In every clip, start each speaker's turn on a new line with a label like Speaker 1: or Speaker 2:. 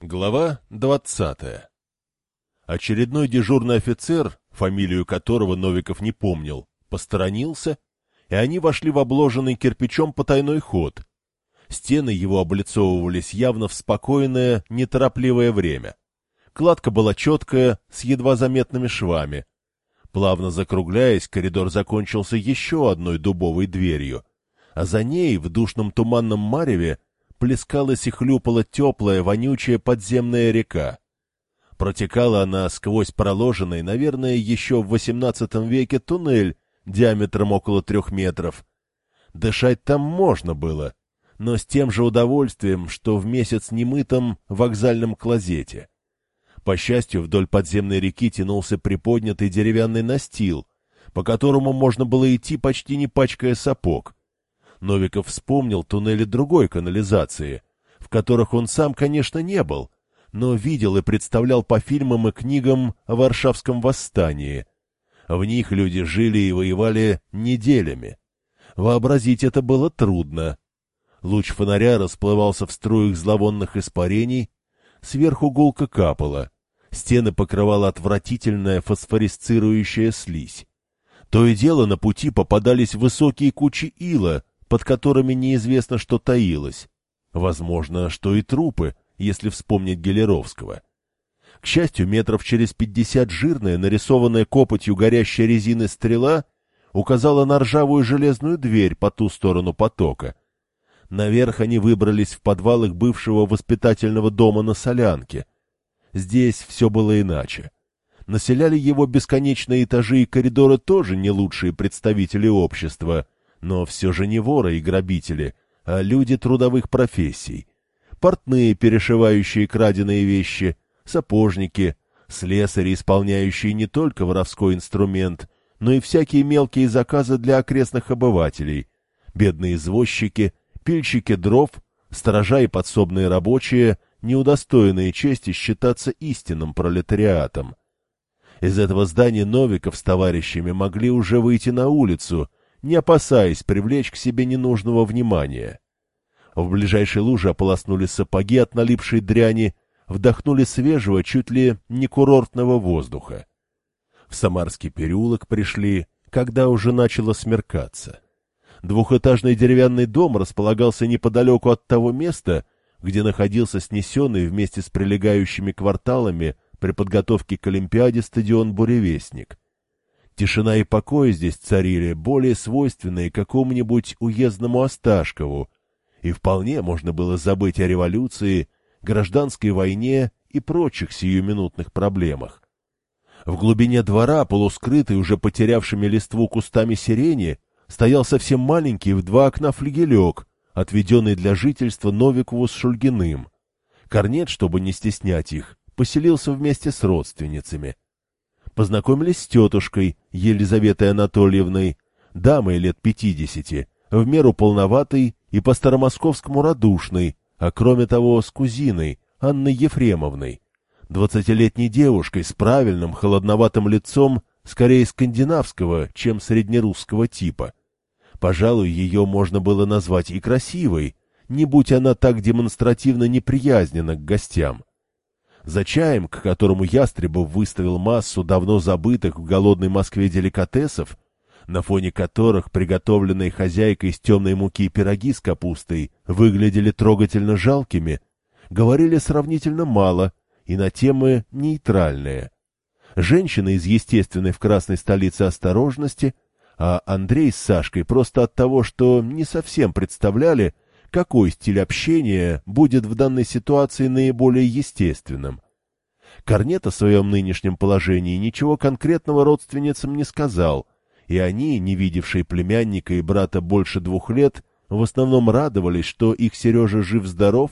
Speaker 1: Глава двадцатая Очередной дежурный офицер, фамилию которого Новиков не помнил, посторонился, и они вошли в обложенный кирпичом потайной ход. Стены его облицовывались явно в спокойное, неторопливое время. Кладка была четкая, с едва заметными швами. Плавно закругляясь, коридор закончился еще одной дубовой дверью, а за ней, в душном туманном мареве, плескалась и хлюпала теплая, вонючая подземная река. Протекала она сквозь проложенный, наверное, еще в XVIII веке туннель диаметром около трех метров. Дышать там можно было, но с тем же удовольствием, что в месяц немытом вокзальном клозете. По счастью, вдоль подземной реки тянулся приподнятый деревянный настил, по которому можно было идти, почти не пачкая сапог. Новиков вспомнил туннели другой канализации, в которых он сам, конечно, не был, но видел и представлял по фильмам и книгам о Варшавском восстании. В них люди жили и воевали неделями. Вообразить это было трудно. Луч фонаря расплывался в струях зловонных испарений, сверху гулко капало, стены покрывала отвратительная фосфорисцирующая слизь. То и дело на пути попадались высокие кучи ила, под которыми неизвестно, что таилось. Возможно, что и трупы, если вспомнить Гелеровского. К счастью, метров через пятьдесят жирная, нарисованная копотью горящей резины стрела указала на ржавую железную дверь по ту сторону потока. Наверх они выбрались в подвал их бывшего воспитательного дома на Солянке. Здесь все было иначе. Населяли его бесконечные этажи и коридоры тоже не лучшие представители общества — но все же не воры и грабители, а люди трудовых профессий. Портные, перешивающие краденые вещи, сапожники, слесари, исполняющие не только воровской инструмент, но и всякие мелкие заказы для окрестных обывателей, бедные извозчики, пильщики дров, сторожа и подсобные рабочие, неудостоенные чести считаться истинным пролетариатом. Из этого здания Новиков с товарищами могли уже выйти на улицу — не опасаясь привлечь к себе ненужного внимания. В ближайшей луже ополоснули сапоги от налипшей дряни, вдохнули свежего, чуть ли не курортного воздуха. В Самарский переулок пришли, когда уже начало смеркаться. Двухэтажный деревянный дом располагался неподалеку от того места, где находился снесенный вместе с прилегающими кварталами при подготовке к Олимпиаде стадион «Буревестник». Тишина и покой здесь царили, более свойственные какому-нибудь уездному Осташкову, и вполне можно было забыть о революции, гражданской войне и прочих сиюминутных проблемах. В глубине двора, полускрытый уже потерявшими листву кустами сирени, стоял совсем маленький в два окна флигелек, отведенный для жительства Новикову с Шульгиным. Корнет, чтобы не стеснять их, поселился вместе с родственницами — познакомились с тетушкой Елизаветой Анатольевной, дамой лет пятидесяти, в меру полноватой и по-старомосковскому радушной, а кроме того с кузиной Анной Ефремовной, двадцатилетней девушкой с правильным холодноватым лицом, скорее скандинавского, чем среднерусского типа. Пожалуй, ее можно было назвать и красивой, не будь она так демонстративно неприязнена к гостям. За чаем, к которому Ястребов выставил массу давно забытых в голодной Москве деликатесов, на фоне которых приготовленные хозяйкой из темной муки пироги с капустой выглядели трогательно жалкими, говорили сравнительно мало и на темы нейтральные. Женщины из естественной в красной столице осторожности, а Андрей с Сашкой просто от того, что не совсем представляли, какой стиль общения будет в данной ситуации наиболее естественным. Корнет о своем нынешнем положении ничего конкретного родственницам не сказал, и они, не видевшие племянника и брата больше двух лет, в основном радовались, что их Сережа жив-здоров,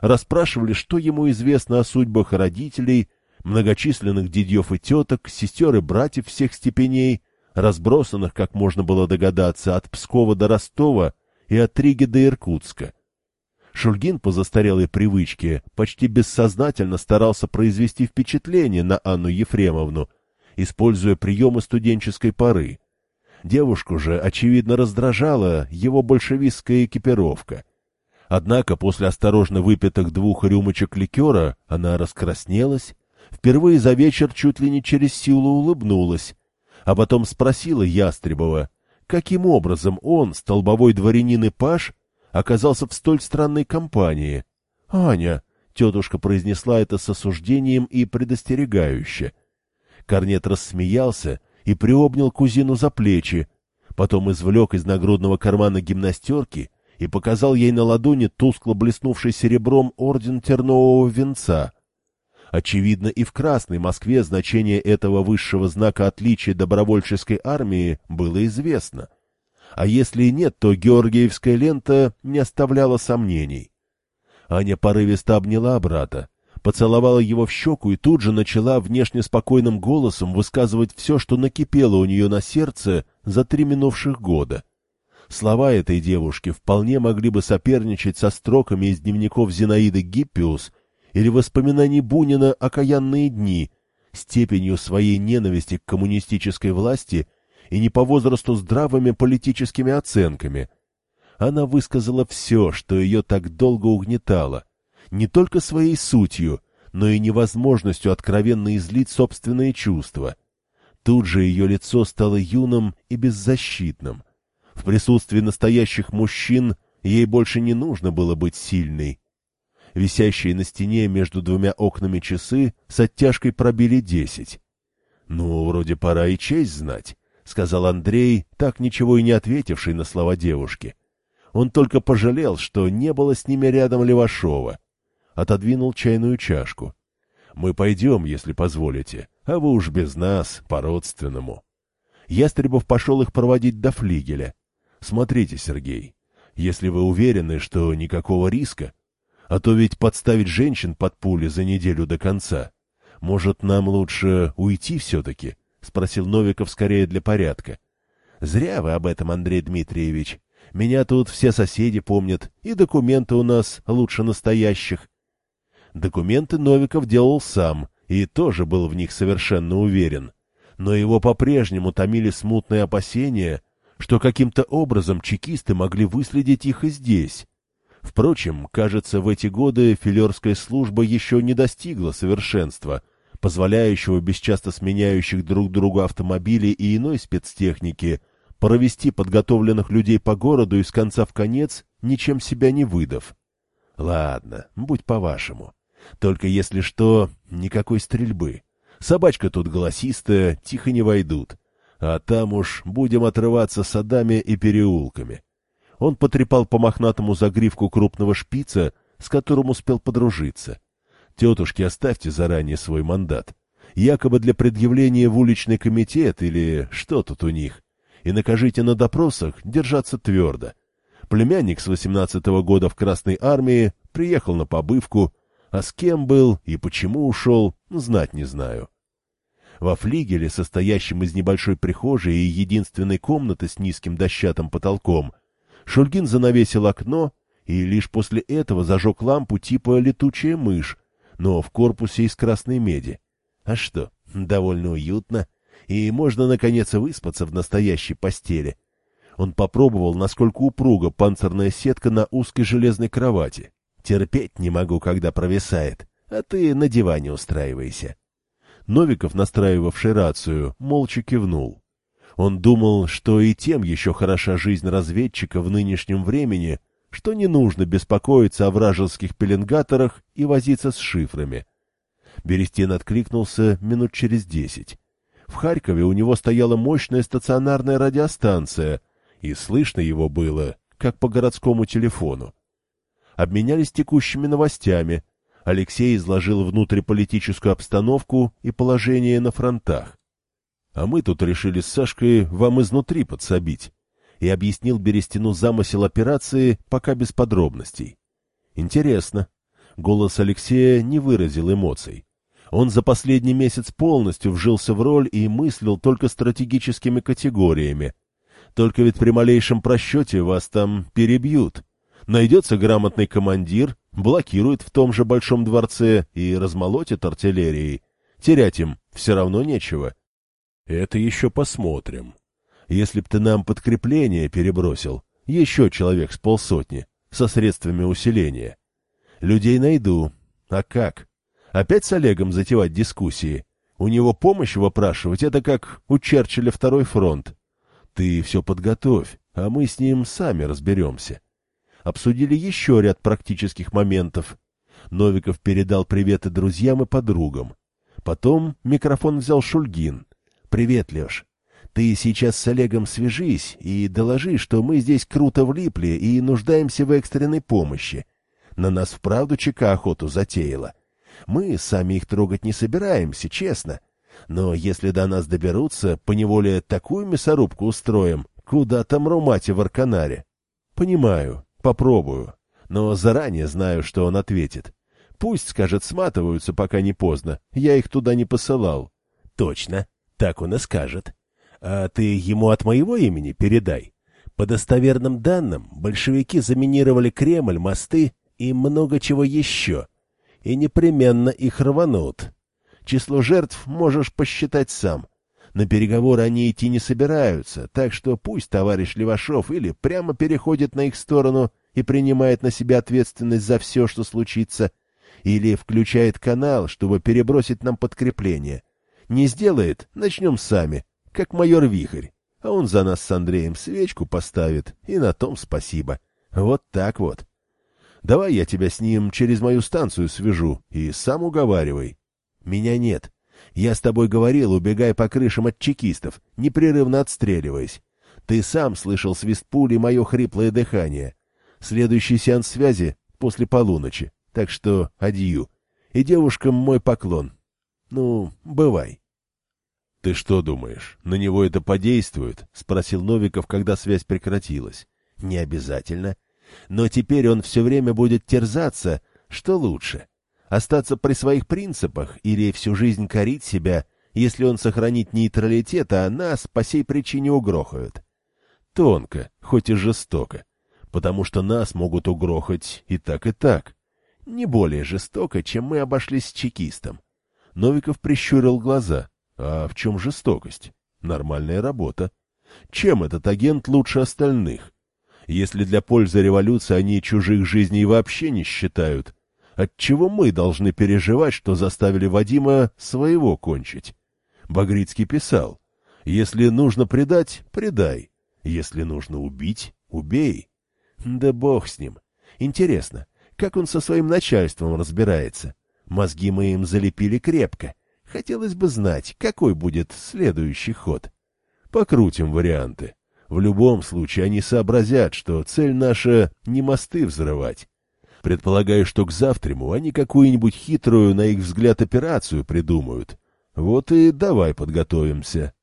Speaker 1: расспрашивали, что ему известно о судьбах родителей, многочисленных дедьев и теток, сестер и братьев всех степеней, разбросанных, как можно было догадаться, от Пскова до Ростова и от Риги до Иркутска. Шульгин по застарелой привычке почти бессознательно старался произвести впечатление на Анну Ефремовну, используя приемы студенческой поры. Девушку же, очевидно, раздражала его большевистская экипировка. Однако после осторожно выпитых двух рюмочек ликера она раскраснелась, впервые за вечер чуть ли не через силу улыбнулась, а потом спросила Ястребова, каким образом он, столбовой дворянин и паш, оказался в столь странной компании. — Аня, — тетушка произнесла это с осуждением и предостерегающе. Корнет рассмеялся и приобнял кузину за плечи, потом извлек из нагрудного кармана гимнастерки и показал ей на ладони тускло блеснувший серебром орден тернового венца. Очевидно, и в Красной Москве значение этого высшего знака отличия добровольческой армии было известно. А если и нет, то Георгиевская лента не оставляла сомнений. Аня порывисто обняла брата, поцеловала его в щеку и тут же начала внешне спокойным голосом высказывать все, что накипело у нее на сердце за три минувших года. Слова этой девушки вполне могли бы соперничать со строками из дневников Зинаиды Гиппиус или воспоминаний Бунина «Окаянные дни», степенью своей ненависти к коммунистической власти и не по возрасту здравыми политическими оценками. Она высказала все, что ее так долго угнетало, не только своей сутью, но и невозможностью откровенно излить собственные чувства. Тут же ее лицо стало юным и беззащитным — в присутствии настоящих мужчин ей больше не нужно было быть сильной. Висящие на стене между двумя окнами часы с оттяжкой пробили десять. — Ну, вроде пора и честь знать, — сказал Андрей, так ничего и не ответивший на слова девушки. Он только пожалел, что не было с ними рядом Левашова. Отодвинул чайную чашку. — Мы пойдем, если позволите, а вы уж без нас, по-родственному. Ястребов пошел их проводить до флигеля. Смотрите, Сергей, если вы уверены, что никакого риска, а то ведь подставить женщин под пули за неделю до конца. Может, нам лучше уйти все-таки? — спросил Новиков скорее для порядка. — Зря вы об этом, Андрей Дмитриевич. Меня тут все соседи помнят, и документы у нас лучше настоящих. Документы Новиков делал сам, и тоже был в них совершенно уверен. Но его по-прежнему томили смутные опасения, что каким-то образом чекисты могли выследить их и здесь. Впрочем, кажется, в эти годы филерская служба еще не достигла совершенства, позволяющего без часто сменяющих друг другу автомобилей и иной спецтехники провести подготовленных людей по городу из конца в конец, ничем себя не выдав. Ладно, будь по-вашему. Только если что, никакой стрельбы. Собачка тут голосистая, тихо не войдут а там уж будем отрываться садами и переулками. Он потрепал по мохнатому загривку крупного шпица, с которым успел подружиться. Тетушки, оставьте заранее свой мандат. Якобы для предъявления в уличный комитет или что тут у них. И накажите на допросах держаться твердо. Племянник с восемнадцатого года в Красной армии приехал на побывку, а с кем был и почему ушел, знать не знаю. Во флигеле, состоящем из небольшой прихожей и единственной комнаты с низким дощатым потолком, Шульгин занавесил окно и лишь после этого зажег лампу типа «летучая мышь», но в корпусе из красной меди. А что, довольно уютно, и можно, наконец, выспаться в настоящей постели. Он попробовал, насколько упруга панцирная сетка на узкой железной кровати. Терпеть не могу, когда провисает, а ты на диване устраивайся. Новиков, настраивавший рацию, молча кивнул. Он думал, что и тем еще хороша жизнь разведчика в нынешнем времени, что не нужно беспокоиться о вражеских пеленгаторах и возиться с шифрами. Берестин откликнулся минут через десять. В Харькове у него стояла мощная стационарная радиостанция, и слышно его было, как по городскому телефону. Обменялись текущими новостями, Алексей изложил внутриполитическую обстановку и положение на фронтах. А мы тут решили с Сашкой вам изнутри подсобить. И объяснил Берестину замысел операции, пока без подробностей. Интересно. Голос Алексея не выразил эмоций. Он за последний месяц полностью вжился в роль и мыслил только стратегическими категориями. Только ведь при малейшем просчете вас там перебьют. Найдется грамотный командир, блокирует в том же Большом дворце и размолотит артиллерией. Терять им все равно нечего. Это еще посмотрим. Если б ты нам подкрепление перебросил, еще человек с полсотни, со средствами усиления. Людей найду. А как? Опять с Олегом затевать дискуссии? У него помощь выпрашивать — это как у Черчилля второй фронт. Ты все подготовь, а мы с ним сами разберемся. Обсудили еще ряд практических моментов. Новиков передал приветы друзьям и подругам. Потом микрофон взял Шульгин. «Привет, Леш. Ты сейчас с Олегом свяжись и доложи, что мы здесь круто влипли и нуждаемся в экстренной помощи. На нас вправду ЧК охоту затеяла. Мы сами их трогать не собираемся, честно. Но если до нас доберутся, поневоле такую мясорубку устроим, куда там румате в Арканаре. Понимаю, попробую, но заранее знаю, что он ответит. Пусть, скажет, сматываются, пока не поздно. Я их туда не посылал. Точно, так он и скажет. А ты ему от моего имени передай. По достоверным данным, большевики заминировали Кремль, мосты и много чего еще. И непременно их рванут. Число жертв можешь посчитать сам. На переговоры они идти не собираются, так что пусть товарищ Левашов или прямо переходит на их сторону и принимает на себя ответственность за все, что случится, или включает канал, чтобы перебросить нам подкрепление. Не сделает — начнем сами, как майор Вихрь. А он за нас с Андреем свечку поставит, и на том спасибо. Вот так вот. Давай я тебя с ним через мою станцию свяжу и сам уговаривай. Меня нет. Я с тобой говорил, убегай по крышам от чекистов, непрерывно отстреливаясь. Ты сам слышал свист пули и мое хриплое дыхание. Следующий сеанс связи после полуночи. Так что адью. И девушкам мой поклон. Ну, бывай. — Ты что думаешь, на него это подействует? — спросил Новиков, когда связь прекратилась. — Не обязательно. Но теперь он все время будет терзаться, что лучше. Остаться при своих принципах или всю жизнь корить себя, если он сохранит нейтралитет, а нас по сей причине угрохают. Тонко, хоть и жестоко, потому что нас могут угрохать и так, и так. Не более жестоко, чем мы обошлись с чекистом. Новиков прищурил глаза. А в чем жестокость? Нормальная работа. Чем этот агент лучше остальных? Если для пользы революции они чужих жизней вообще не считают, отчего мы должны переживать, что заставили Вадима своего кончить? Багрицкий писал, «Если нужно предать, предай. Если нужно убить, убей». Да бог с ним. Интересно, как он со своим начальством разбирается? Мозги мы им залепили крепко. Хотелось бы знать, какой будет следующий ход. Покрутим варианты. В любом случае они сообразят, что цель наша не мосты взрывать. Предполагаю, что к завтраму они какую-нибудь хитрую, на их взгляд, операцию придумают. Вот и давай подготовимся.